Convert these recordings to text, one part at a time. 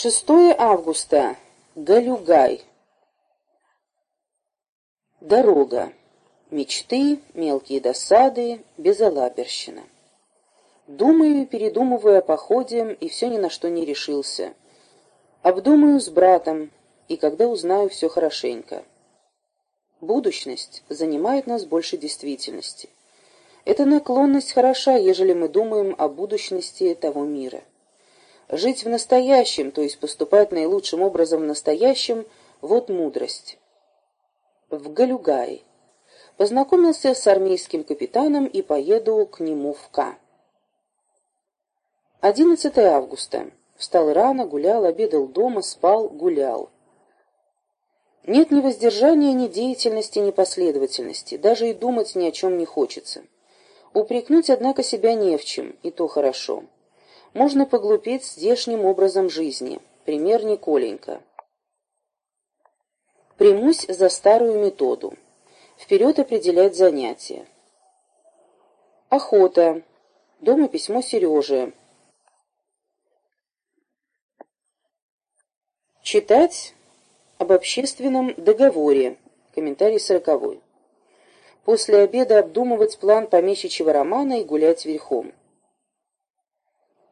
6 августа. Галюгай. Дорога. Мечты, мелкие досады, безалаберщина. Думаю и передумываю о походе, и все ни на что не решился. Обдумаю с братом, и когда узнаю все хорошенько. Будущность занимает нас больше действительности. Эта наклонность хороша, ежели мы думаем о будущности того мира. Жить в настоящем, то есть поступать наилучшим образом в настоящем, вот мудрость. В Галюгае. Познакомился с армейским капитаном и поеду к нему в К. 11 августа. Встал рано, гулял, обедал дома, спал, гулял. Нет ни воздержания, ни деятельности, ни последовательности. Даже и думать ни о чем не хочется. Упрекнуть, однако, себя не в чем, и то хорошо можно поглупеть здешним образом жизни. Пример Николенька. Примусь за старую методу. Вперед определять занятия. Охота. Дома письмо Сереже. Читать об общественном договоре. Комментарий сороковой. После обеда обдумывать план помещичьего романа и гулять верхом.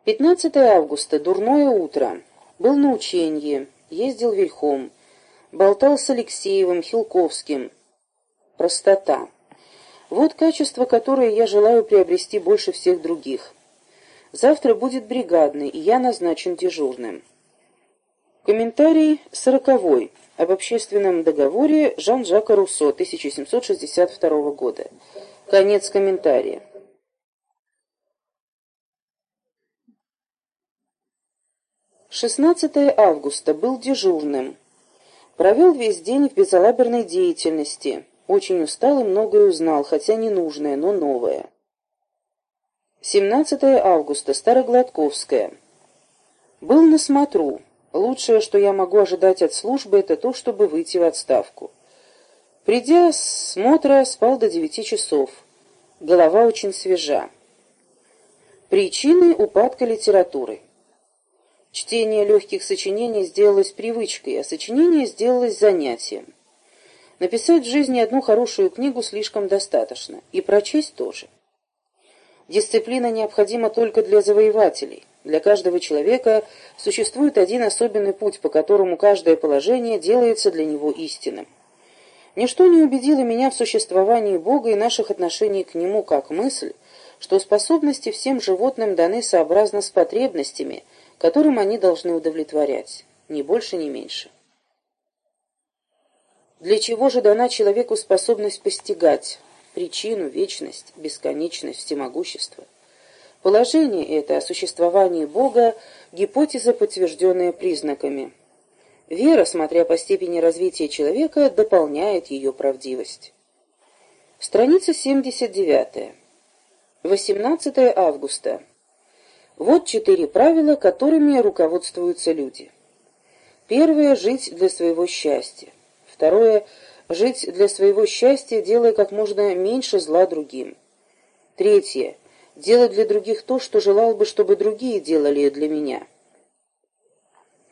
15 августа, дурное утро. Был на ученье, ездил верхом, болтал с Алексеевым, Хилковским. Простота. Вот качество, которое я желаю приобрести больше всех других. Завтра будет бригадный, и я назначен дежурным. Комментарий сороковой об общественном договоре Жан-Жака Руссо, 1762 года. Конец комментария. 16 августа был дежурным. Провел весь день в безалаберной деятельности. Очень устал и многое узнал, хотя не нужное, но новое. 17 августа. Старогладковская. Был на смотру. Лучшее, что я могу ожидать от службы, это то, чтобы выйти в отставку. Придя с смотра, спал до девяти часов. Голова очень свежа. Причины упадка литературы. Чтение легких сочинений сделалось привычкой, а сочинение сделалось занятием. Написать в жизни одну хорошую книгу слишком достаточно, и прочесть тоже. Дисциплина необходима только для завоевателей. Для каждого человека существует один особенный путь, по которому каждое положение делается для него истинным. Ничто не убедило меня в существовании Бога и наших отношений к Нему как мысль, что способности всем животным даны сообразно с потребностями – которым они должны удовлетворять, ни больше, ни меньше. Для чего же дана человеку способность постигать причину, вечность, бесконечность, всемогущество? Положение это о существовании Бога – гипотеза, подтвержденная признаками. Вера, смотря по степени развития человека, дополняет ее правдивость. Страница 79. 18 августа. Вот четыре правила, которыми руководствуются люди. Первое – жить для своего счастья. Второе – жить для своего счастья, делая как можно меньше зла другим. Третье – делать для других то, что желал бы, чтобы другие делали для меня.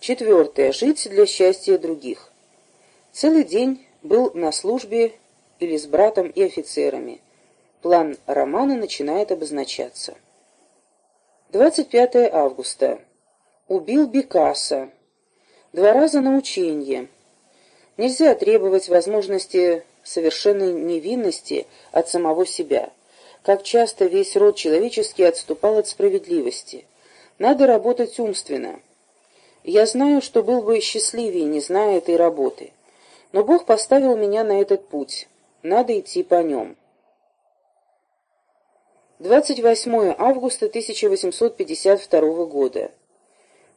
Четвертое – жить для счастья других. Целый день был на службе или с братом и офицерами. План романа начинает обозначаться. 25 августа. Убил Бекаса. Два раза на ученье. Нельзя требовать возможности совершенной невинности от самого себя. Как часто весь род человеческий отступал от справедливости. Надо работать умственно. Я знаю, что был бы счастливее, не зная этой работы. Но Бог поставил меня на этот путь. Надо идти по нем. 28 августа 1852 года.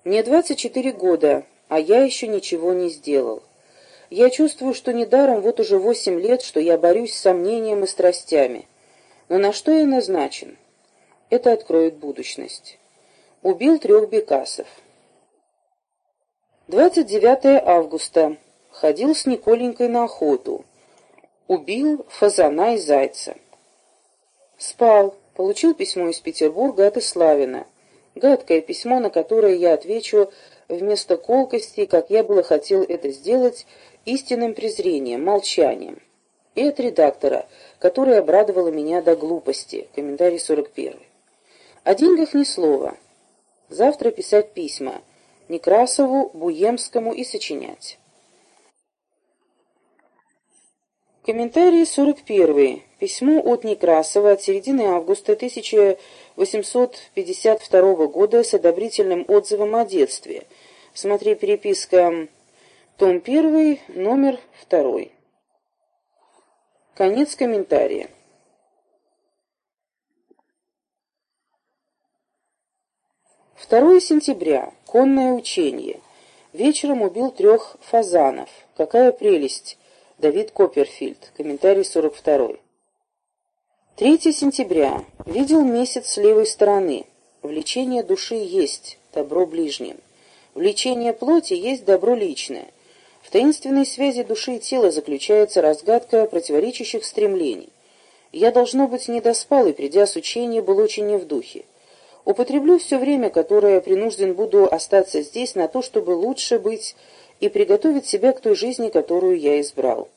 Мне 24 года, а я еще ничего не сделал. Я чувствую, что недаром вот уже 8 лет, что я борюсь с сомнением и страстями. Но на что я назначен? Это откроет будущность. Убил трех бекасов. 29 августа. Ходил с Николенькой на охоту. Убил фазана и зайца. Спал. Получил письмо из Петербурга от Иславина. Гадкое письмо, на которое я отвечу вместо колкости, как я было хотел это сделать, истинным презрением, молчанием. И от редактора, которая обрадовала меня до глупости. Комментарий 41. О деньгах ни слова. Завтра писать письма. Некрасову, Буемскому и сочинять. Комментарий 41. Письмо от Некрасова от середины августа 1852 года с одобрительным отзывом о детстве. Смотри переписка том 1, номер 2. Конец комментария. 2 сентября. Конное учение. Вечером убил трех фазанов. Какая прелесть! Давид Копперфильд. Комментарий 42. 3 сентября. Видел месяц с левой стороны. Влечение души есть, добро ближним. Влечение плоти есть добро личное. В таинственной связи души и тела заключается разгадка противоречащих стремлений. Я, должно быть, не доспал и, придя с учения, был очень не в духе. Употреблю все время, которое принужден буду остаться здесь, на то, чтобы лучше быть и приготовить себя к той жизни, которую я избрал.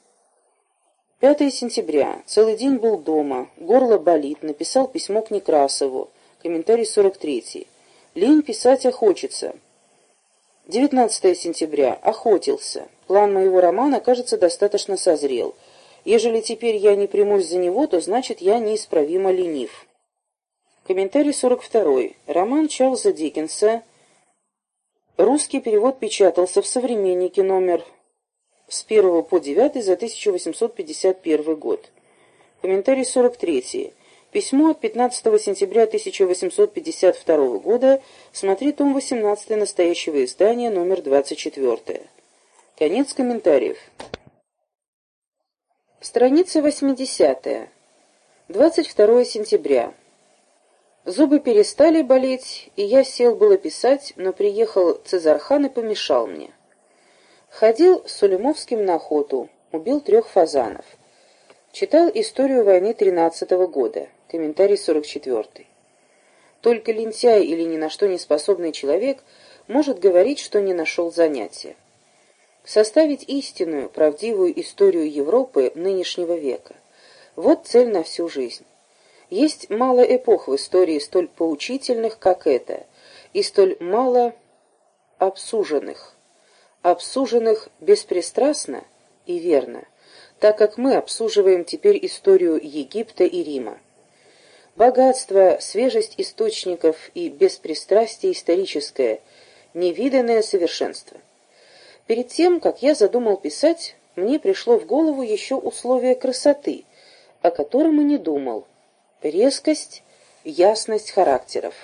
5 сентября. Целый день был дома. Горло болит. Написал письмо к Некрасову. Комментарий 43. Лень писать охочется. 19 сентября. Охотился. План моего романа, кажется, достаточно созрел. Ежели теперь я не примусь за него, то значит я неисправимо ленив. Комментарий 42. Роман Чарльза Диккенса Русский перевод печатался в «Современнике» номер с 1 по 9 за 1851 год. Комментарий 43. Письмо от 15 сентября 1852 года. Смотри том 18 настоящего издания, номер 24. Конец комментариев. Страница 80. 22 сентября. Зубы перестали болеть, и я сел было писать, но приехал Цезархан и помешал мне. Ходил с Сулимовским на охоту, убил трех фазанов. Читал историю войны тринадцатого года, комментарий 44. Только лентяй или ни на что не способный человек может говорить, что не нашел занятия. Составить истинную, правдивую историю Европы нынешнего века. Вот цель на всю жизнь. Есть мало эпох в истории столь поучительных, как эта, и столь мало обсуженных. Обсуженных беспристрастно и верно, так как мы обсуживаем теперь историю Египта и Рима. Богатство, свежесть источников и беспристрастие историческое, невиданное совершенство. Перед тем, как я задумал писать, мне пришло в голову еще условие красоты, о котором и не думал, Резкость, ясность характеров.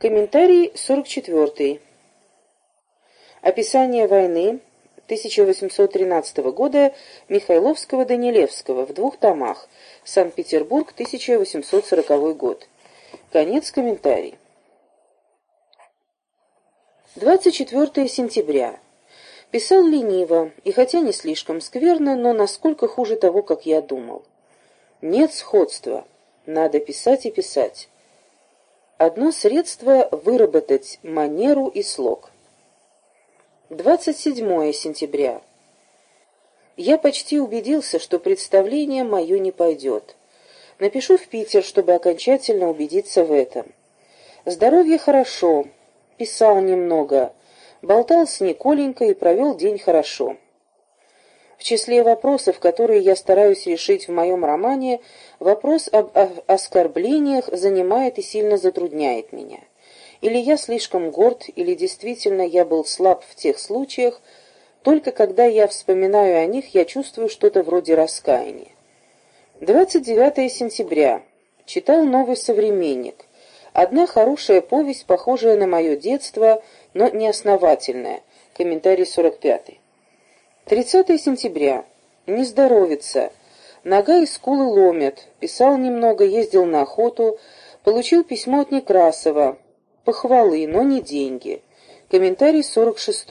Комментарий 44. Описание войны 1813 года Михайловского-Данилевского в двух томах. Санкт-Петербург, 1840 год. Конец комментарий. 24 сентября. Писал лениво, и хотя не слишком скверно, но насколько хуже того, как я думал. Нет сходства. Надо писать и писать. Одно средство — выработать манеру и слог. 27 сентября. Я почти убедился, что представление мое не пойдет. Напишу в Питер, чтобы окончательно убедиться в этом. Здоровье хорошо. Писал немного. Болтал с Николенькой и провел день хорошо. В числе вопросов, которые я стараюсь решить в моем романе, вопрос об оскорблениях занимает и сильно затрудняет меня. Или я слишком горд, или действительно я был слаб в тех случаях, только когда я вспоминаю о них, я чувствую что-то вроде раскаяния. 29 сентября. Читал «Новый современник». Одна хорошая повесть, похожая на мое детство, но неосновательная. Комментарий 45. 30 сентября. Не здоровится. Нога и скулы ломят. Писал немного, ездил на охоту. Получил письмо от Некрасова. Похвалы, но не деньги. Комментарий 46.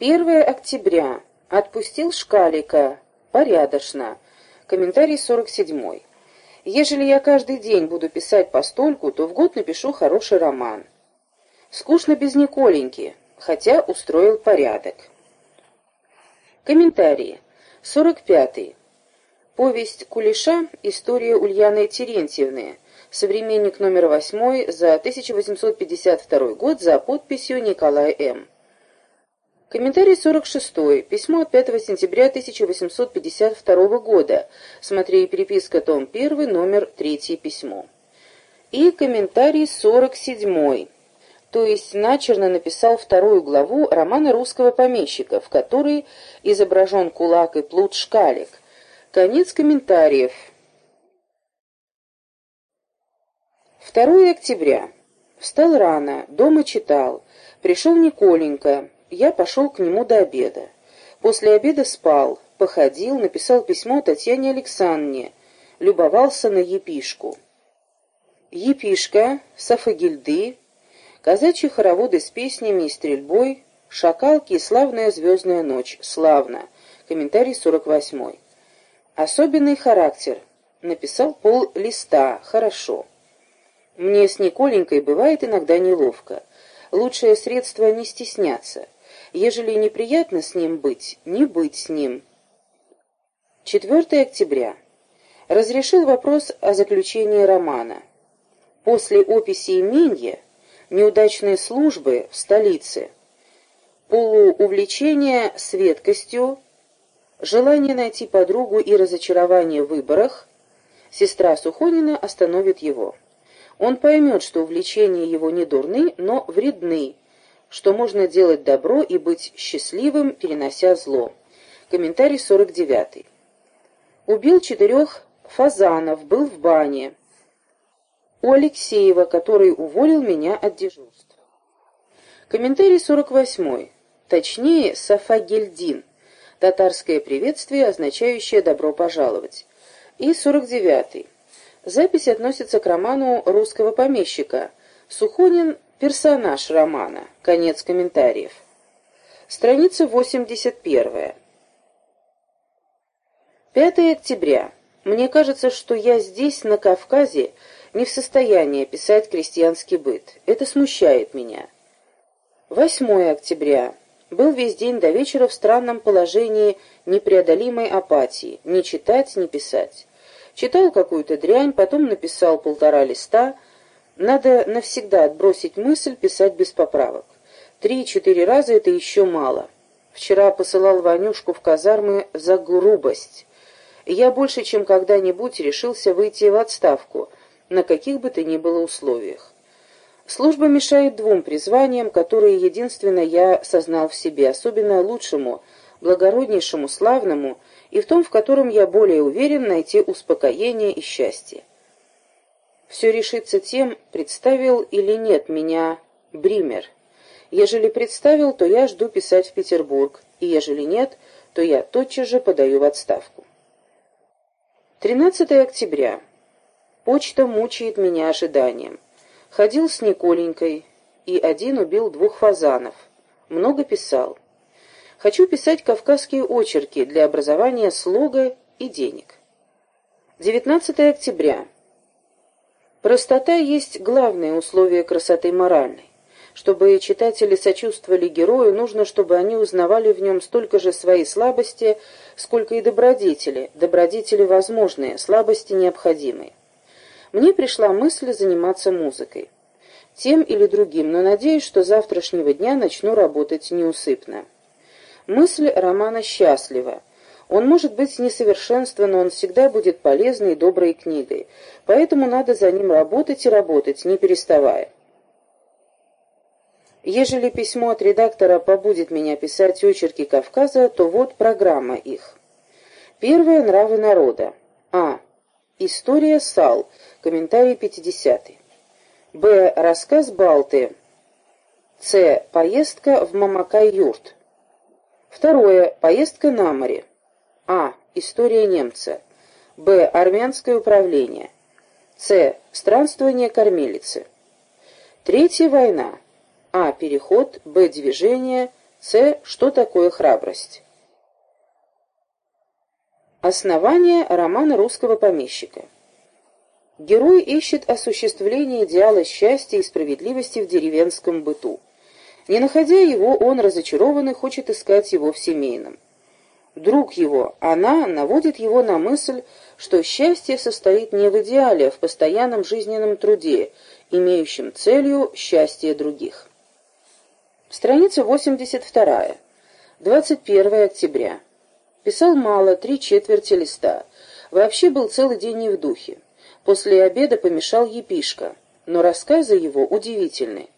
1 октября. Отпустил Шкалика. Порядочно. Комментарий 47. Ежели я каждый день буду писать постольку, то в год напишу хороший роман. Скучно без Николеньки, хотя устроил порядок. Комментарии. 45. -й. Повесть Кулеша «История Ульяны Терентьевны», современник номер 8 за 1852 год за подписью Николай М. Комментарий 46. Письмо от 5 сентября 1852 года. Смотри переписка, том 1, номер 3 письмо. И комментарий 47. То есть начерно написал вторую главу романа русского помещика, в которой изображен кулак и плут Шкалик. Конец комментариев. 2 октября. Встал рано, дома читал. Пришел Николенька. Я пошел к нему до обеда. После обеда спал, походил, написал письмо Татьяне Александровне. Любовался на епишку. Епишка, Сафагильды, казачьи хороводы с песнями и стрельбой, шакалки и славная звездная ночь. Славно. Комментарий 48. Особенный характер. Написал пол листа. Хорошо. Мне с Николенькой бывает иногда неловко. Лучшее средство не стесняться. Ежели неприятно с ним быть, не быть с ним. 4 октября. Разрешил вопрос о заключении романа. После описи именья, неудачные службы в столице, полуувлечение светкостью, желание найти подругу и разочарование в выборах, сестра Сухонина остановит его. Он поймет, что увлечения его не дурны, но вредны, что можно делать добро и быть счастливым, перенося зло. Комментарий 49. Убил четырех фазанов, был в бане. У Алексеева, который уволил меня от дежурства. Комментарий 48. Точнее, Сафагельдин. Татарское приветствие, означающее «добро пожаловать». И 49. Запись относится к роману русского помещика. Сухонин – персонаж романа. Конец комментариев. Страница 81. 5 октября. Мне кажется, что я здесь, на Кавказе, не в состоянии писать крестьянский быт. Это смущает меня. 8 октября. Был весь день до вечера в странном положении непреодолимой апатии. Не читать, не писать. Читал какую-то дрянь, потом написал полтора листа. Надо навсегда отбросить мысль писать без поправок. Три-четыре раза это еще мало. Вчера посылал Ванюшку в казармы за грубость. Я больше, чем когда-нибудь, решился выйти в отставку, на каких бы то ни было условиях. Служба мешает двум призваниям, которые единственно я сознал в себе, особенно лучшему, благороднейшему, славному — и в том, в котором я более уверен найти успокоение и счастье. Все решится тем, представил или нет меня Бример. Ежели представил, то я жду писать в Петербург, и ежели нет, то я тотчас же подаю в отставку. 13 октября. Почта мучает меня ожиданием. Ходил с Николенькой, и один убил двух фазанов. Много писал. Хочу писать кавказские очерки для образования слога и денег. 19 октября. Простота есть главное условие красоты моральной. Чтобы читатели сочувствовали герою, нужно, чтобы они узнавали в нем столько же свои слабости, сколько и добродетели, добродетели возможные, слабости необходимые. Мне пришла мысль заниматься музыкой. Тем или другим, но надеюсь, что завтрашнего дня начну работать неусыпно. Мысль романа счастлива. Он может быть несовершенствен, но он всегда будет полезной и доброй книгой. Поэтому надо за ним работать и работать, не переставая. Ежели письмо от редактора побудет меня писать очерки Кавказа, то вот программа их. Первое — нравы народа. А. История САЛ. Комментарий 50. Б. Рассказ Балты. С. Поездка в Мамакай-юрт. Второе. Поездка на море. А. История немца. Б. Армянское управление. С. Странствование кормилицы. Третья война. А. Переход. Б. Движение. С. Что такое храбрость? Основание романа русского помещика. Герой ищет осуществление идеала счастья и справедливости в деревенском быту. Не находя его, он разочарован и хочет искать его в семейном. Друг его, она, наводит его на мысль, что счастье состоит не в идеале, а в постоянном жизненном труде, имеющем целью счастье других. Страница 82. 21 октября. Писал мало, три четверти листа. Вообще был целый день не в духе. После обеда помешал епишка, но рассказы его удивительны.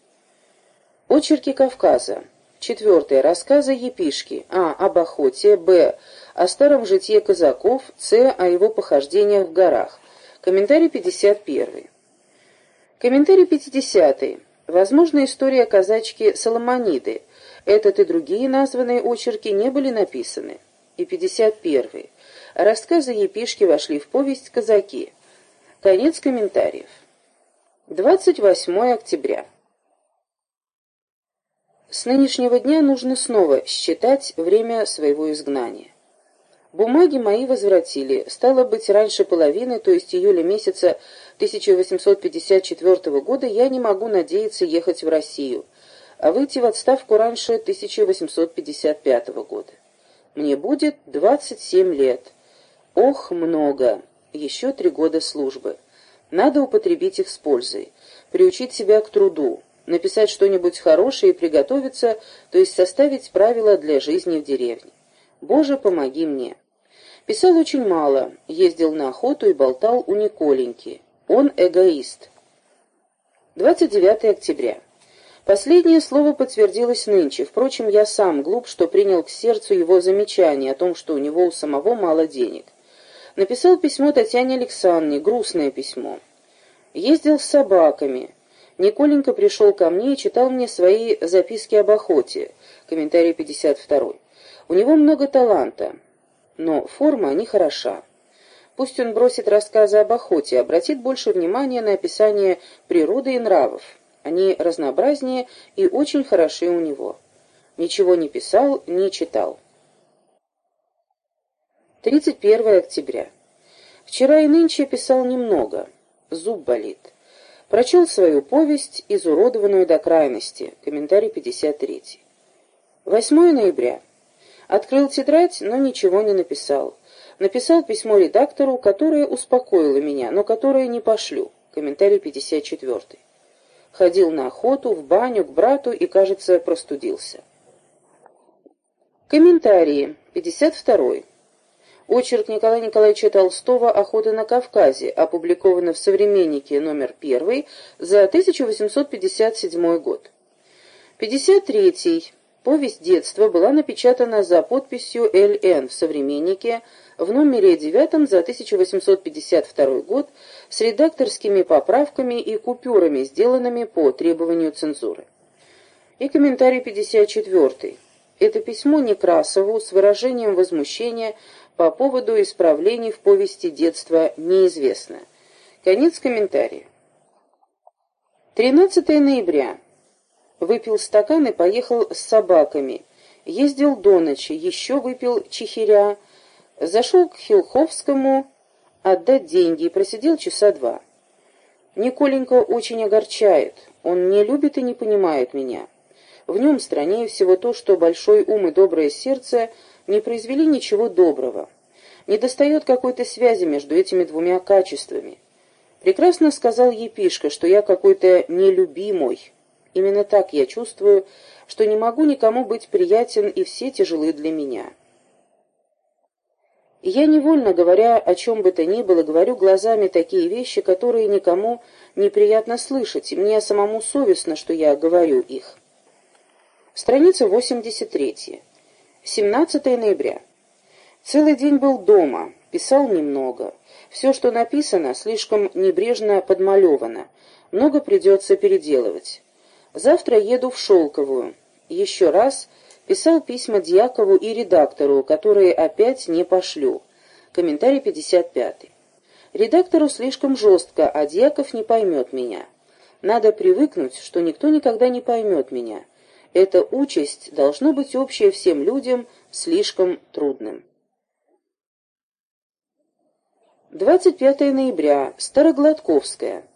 Очерки Кавказа. Четвертое. Рассказы епишки. А. Об охоте. Б. О старом житье казаков. С. О его похождениях в горах. Комментарий 51. Комментарий 50. Возможно, история казачки Соломониды. Этот и другие названные очерки не были написаны. И 51. Рассказы епишки вошли в повесть «Казаки». Конец комментариев. 28 октября. С нынешнего дня нужно снова считать время своего изгнания. Бумаги мои возвратили, стало быть, раньше половины, то есть июля месяца 1854 года, я не могу надеяться ехать в Россию, а выйти в отставку раньше 1855 года. Мне будет 27 лет. Ох, много. Еще три года службы. Надо употребить их с пользой, приучить себя к труду, написать что-нибудь хорошее и приготовиться, то есть составить правила для жизни в деревне. Боже, помоги мне. Писал очень мало, ездил на охоту и болтал у Николеньки. Он эгоист. 29 октября. Последнее слово подтвердилось нынче. Впрочем, я сам глуп, что принял к сердцу его замечание о том, что у него у самого мало денег. Написал письмо Татьяне Александровне, грустное письмо. Ездил с собаками. Николенька пришел ко мне и читал мне свои записки об охоте. Комментарий 52. У него много таланта, но форма не хороша. Пусть он бросит рассказы об охоте, обратит больше внимания на описание природы и нравов. Они разнообразнее и очень хороши у него. Ничего не писал, не читал. 31 октября. Вчера и нынче писал немного. Зуб болит. Прочел свою повесть, изуродованную до крайности. Комментарий 53. 8 ноября. Открыл тетрадь, но ничего не написал. Написал письмо редактору, которое успокоило меня, но которое не пошлю. Комментарий 54. Ходил на охоту, в баню, к брату и, кажется, простудился. Комментарии. 52. Очерк Николая Николаевича Толстого «Охота на Кавказе», опубликовано в «Современнике» номер 1 за 1857 год. 53. Повесть детства была напечатана за подписью Л.Н. в «Современнике» в номере 9 за 1852 год с редакторскими поправками и купюрами, сделанными по требованию цензуры. И комментарий 54. Это письмо Некрасову с выражением возмущения по поводу исправлений в повести детства неизвестно. Конец комментария. 13 ноября. Выпил стакан и поехал с собаками. Ездил до ночи, еще выпил чехиря. Зашел к Хилховскому отдать деньги и просидел часа два. Николенька очень огорчает. Он не любит и не понимает меня. В нем страннее всего то, что большой ум и доброе сердце – не произвели ничего доброго. Недостает какой-то связи между этими двумя качествами. Прекрасно сказал Епишка, что я какой-то нелюбимый. Именно так я чувствую, что не могу никому быть приятен, и все тяжелы для меня. я невольно, говоря о чем бы то ни было, говорю глазами такие вещи, которые никому неприятно слышать, и мне самому совестно, что я говорю их. Страница 83. 17 ноября. Целый день был дома, писал немного. Все, что написано, слишком небрежно подмалевано. Много придется переделывать. Завтра еду в Шелковую. Еще раз писал письма Дьякову и редактору, которые опять не пошлю. Комментарий 55. Редактору слишком жестко, а Дьяков не поймет меня. Надо привыкнуть, что никто никогда не поймет меня. Эта участь должно быть общая всем людям слишком трудным. 25 ноября. Старогладковская.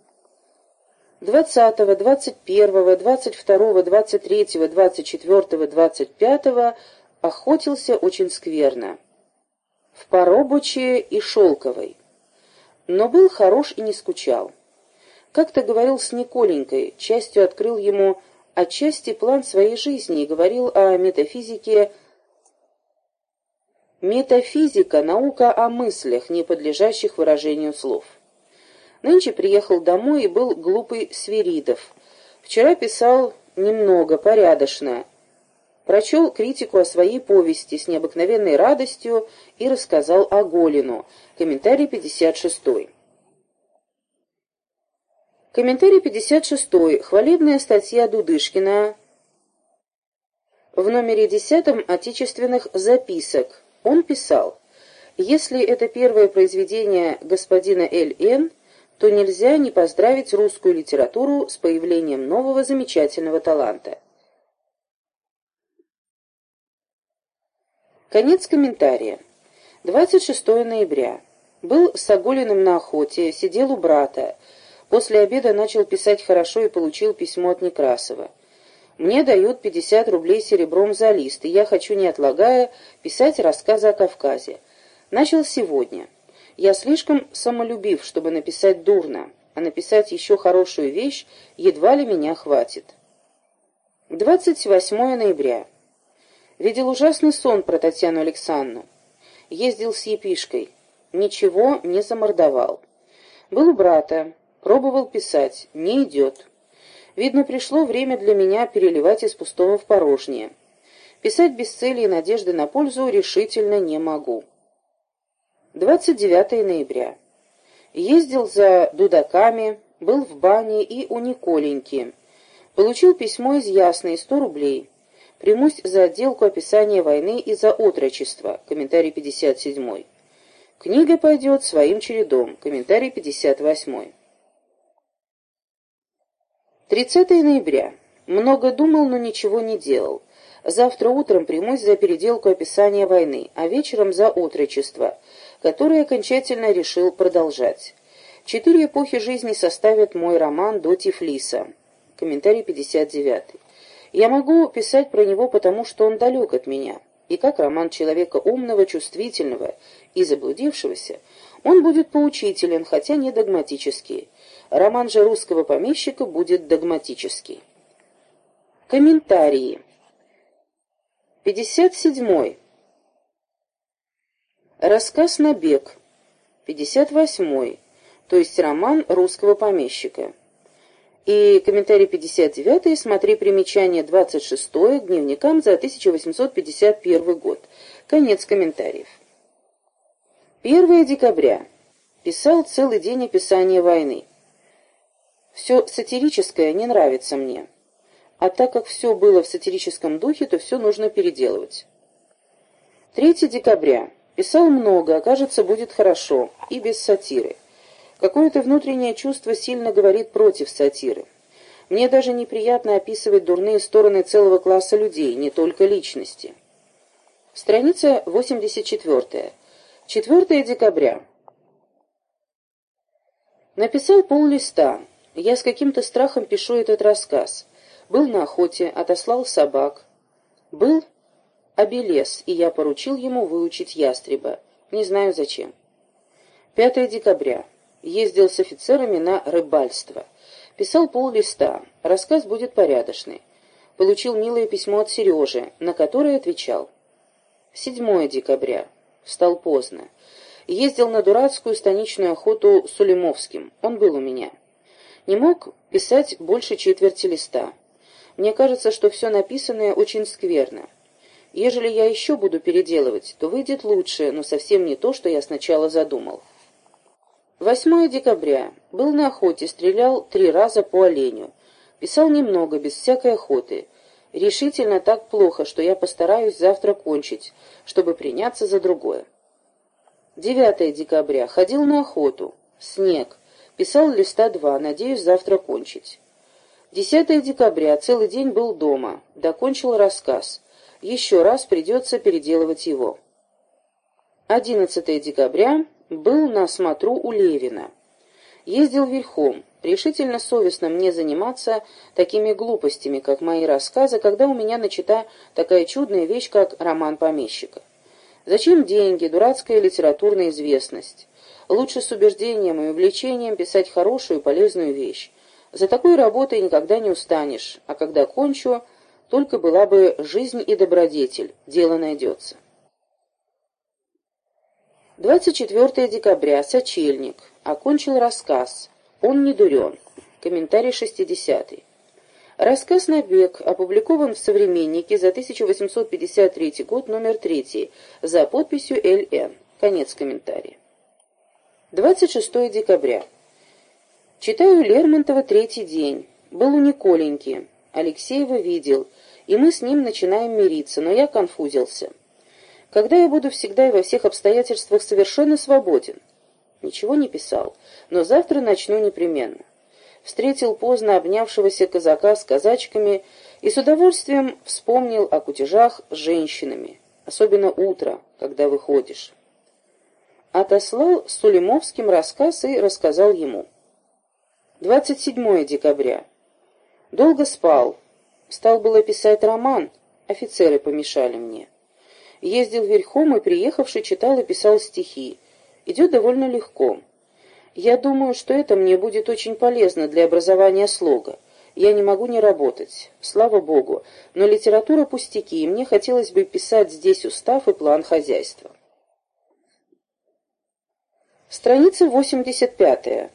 20, 21, 22, 23, 24, 25 охотился очень скверно. В Поробуче и Шелковой. Но был хорош и не скучал. Как-то говорил с Николенькой, частью открыл ему отчасти план своей жизни и говорил о метафизике Метафизика – наука о мыслях, не подлежащих выражению слов. Нынче приехал домой и был глупый Свиридов. Вчера писал немного, порядочно. Прочел критику о своей повести с необыкновенной радостью и рассказал о Голину. Комментарий 56. Комментарий 56. Хвалебная статья Дудышкина в номере 10 отечественных записок. Он писал, «Если это первое произведение господина Л.Н., то нельзя не поздравить русскую литературу с появлением нового замечательного таланта». Конец комментария. 26 ноября. Был с Оголиным на охоте, сидел у брата. После обеда начал писать хорошо и получил письмо от Некрасова. Мне дают 50 рублей серебром за лист, и я хочу, не отлагая, писать рассказы о Кавказе. Начал сегодня. Я слишком самолюбив, чтобы написать дурно, а написать еще хорошую вещь едва ли меня хватит. 28 ноября. Видел ужасный сон про Татьяну Александровну. Ездил с епишкой. Ничего не замордовал. Был у брата. Пробовал писать. Не идет. Видно, пришло время для меня переливать из пустого в порожнее. Писать без цели и надежды на пользу решительно не могу. 29 ноября. Ездил за дудаками, был в бане и у Николеньки. Получил письмо из Ясной, 100 рублей. Примусь за отделку описания войны и за отрочество. Комментарий 57. Книга пойдет своим чередом. Комментарий 58. 30 ноября. Много думал, но ничего не делал. Завтра утром примусь за переделку описания войны, а вечером за отрочество, которое окончательно решил продолжать. Четыре эпохи жизни составят мой роман до Тифлиса. Комментарий 59. Я могу писать про него, потому что он далек от меня. И как роман человека умного, чувствительного и заблудившегося, он будет поучителен, хотя не догматический. Роман же русского помещика будет догматический. Комментарии. 57. Рассказ «Набег». 58. То есть роман русского помещика. И комментарий 59. Смотри примечание 26 к дневникам за 1851 год. Конец комментариев. 1 декабря. Писал целый день описания войны. Все сатирическое не нравится мне. А так как все было в сатирическом духе, то все нужно переделывать. 3 декабря. Писал много, окажется, будет хорошо, и без сатиры. Какое-то внутреннее чувство сильно говорит против сатиры. Мне даже неприятно описывать дурные стороны целого класса людей, не только личности. Страница 84. 4 декабря. Написал пол листа. Я с каким-то страхом пишу этот рассказ. Был на охоте, отослал собак. Был обелес, и я поручил ему выучить ястреба. Не знаю зачем. 5 декабря. Ездил с офицерами на рыбальство. Писал пол листа. Рассказ будет порядочный. Получил милое письмо от Сережи, на которое отвечал. 7 декабря. Встал поздно. Ездил на дурацкую станичную охоту с Улимовским. Он был у меня. Не мог писать больше четверти листа. Мне кажется, что все написанное очень скверно. Ежели я еще буду переделывать, то выйдет лучше, но совсем не то, что я сначала задумал. 8 декабря. Был на охоте, стрелял три раза по оленю. Писал немного, без всякой охоты. Решительно так плохо, что я постараюсь завтра кончить, чтобы приняться за другое. 9 декабря. Ходил на охоту. Снег. Писал листа два, надеюсь завтра кончить. 10 декабря. Целый день был дома. Докончил рассказ. Еще раз придется переделывать его. 11 декабря. Был на смотру у Левина. Ездил верхом. Решительно совестно мне заниматься такими глупостями, как мои рассказы, когда у меня начата такая чудная вещь, как роман помещика. Зачем деньги, дурацкая литературная известность? Лучше с убеждением и увлечением писать хорошую и полезную вещь. За такой работой никогда не устанешь, а когда кончу, только была бы жизнь и добродетель, дело найдется. 24 декабря. Сочельник. Окончил рассказ. Он не дурен. Комментарий 60. Рассказ «Набег» опубликован в «Современнике» за 1853 год, номер 3, за подписью Л.Н. Конец комментария. 26 декабря. Читаю Лермонтова третий день. Был у Николеньки. Алексеева видел, и мы с ним начинаем мириться, но я конфузился. Когда я буду всегда и во всех обстоятельствах совершенно свободен? Ничего не писал, но завтра начну непременно. Встретил поздно обнявшегося казака с казачками и с удовольствием вспомнил о кутежах с женщинами, особенно утро, когда выходишь отослал Сулимовским рассказ и рассказал ему. 27 декабря. Долго спал. Стал было писать роман, офицеры помешали мне. Ездил верхом и, приехавший, читал и писал стихи. Идет довольно легко. Я думаю, что это мне будет очень полезно для образования слога. Я не могу не работать, слава богу, но литература пустяки, и мне хотелось бы писать здесь устав и план хозяйства. Страница 85.